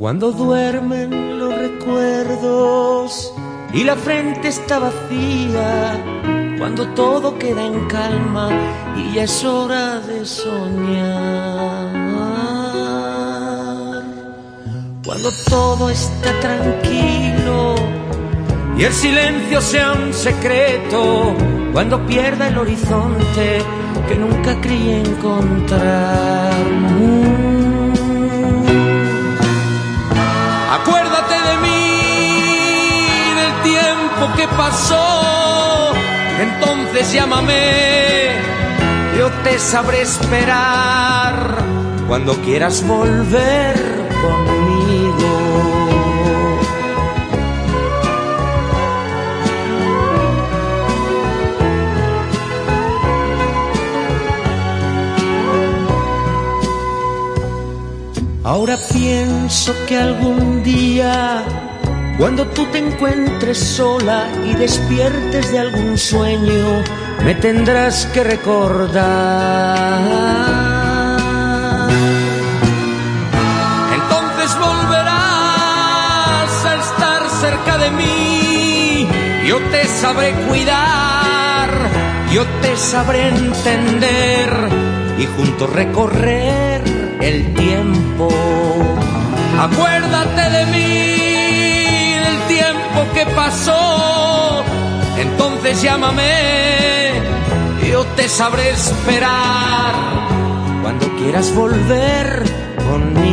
Cuando duermen los recuerdos y la frente está vacía, cuando todo queda en calma y ya es hora de soñar. Cuando todo está tranquilo y el silencio sea un secreto, cuando pierda el horizonte que nunca creí encontrar. Tiempo que pasó, entonces llámame, yo te sabré esperar cuando quieras volver conmigo. Ahora pienso que algún día, cuando tú te encuentres sola y despiertes de algún sueño, me tendrás que recordar. Entonces volverás a estar cerca de mí, yo te sabré cuidar, yo te sabré entender y juntos recorrer el tiempo. Acuérdate de mí, del tiempo que pasó. Entonces llámame, yo te sabré esperar cuando quieras volver conmigo.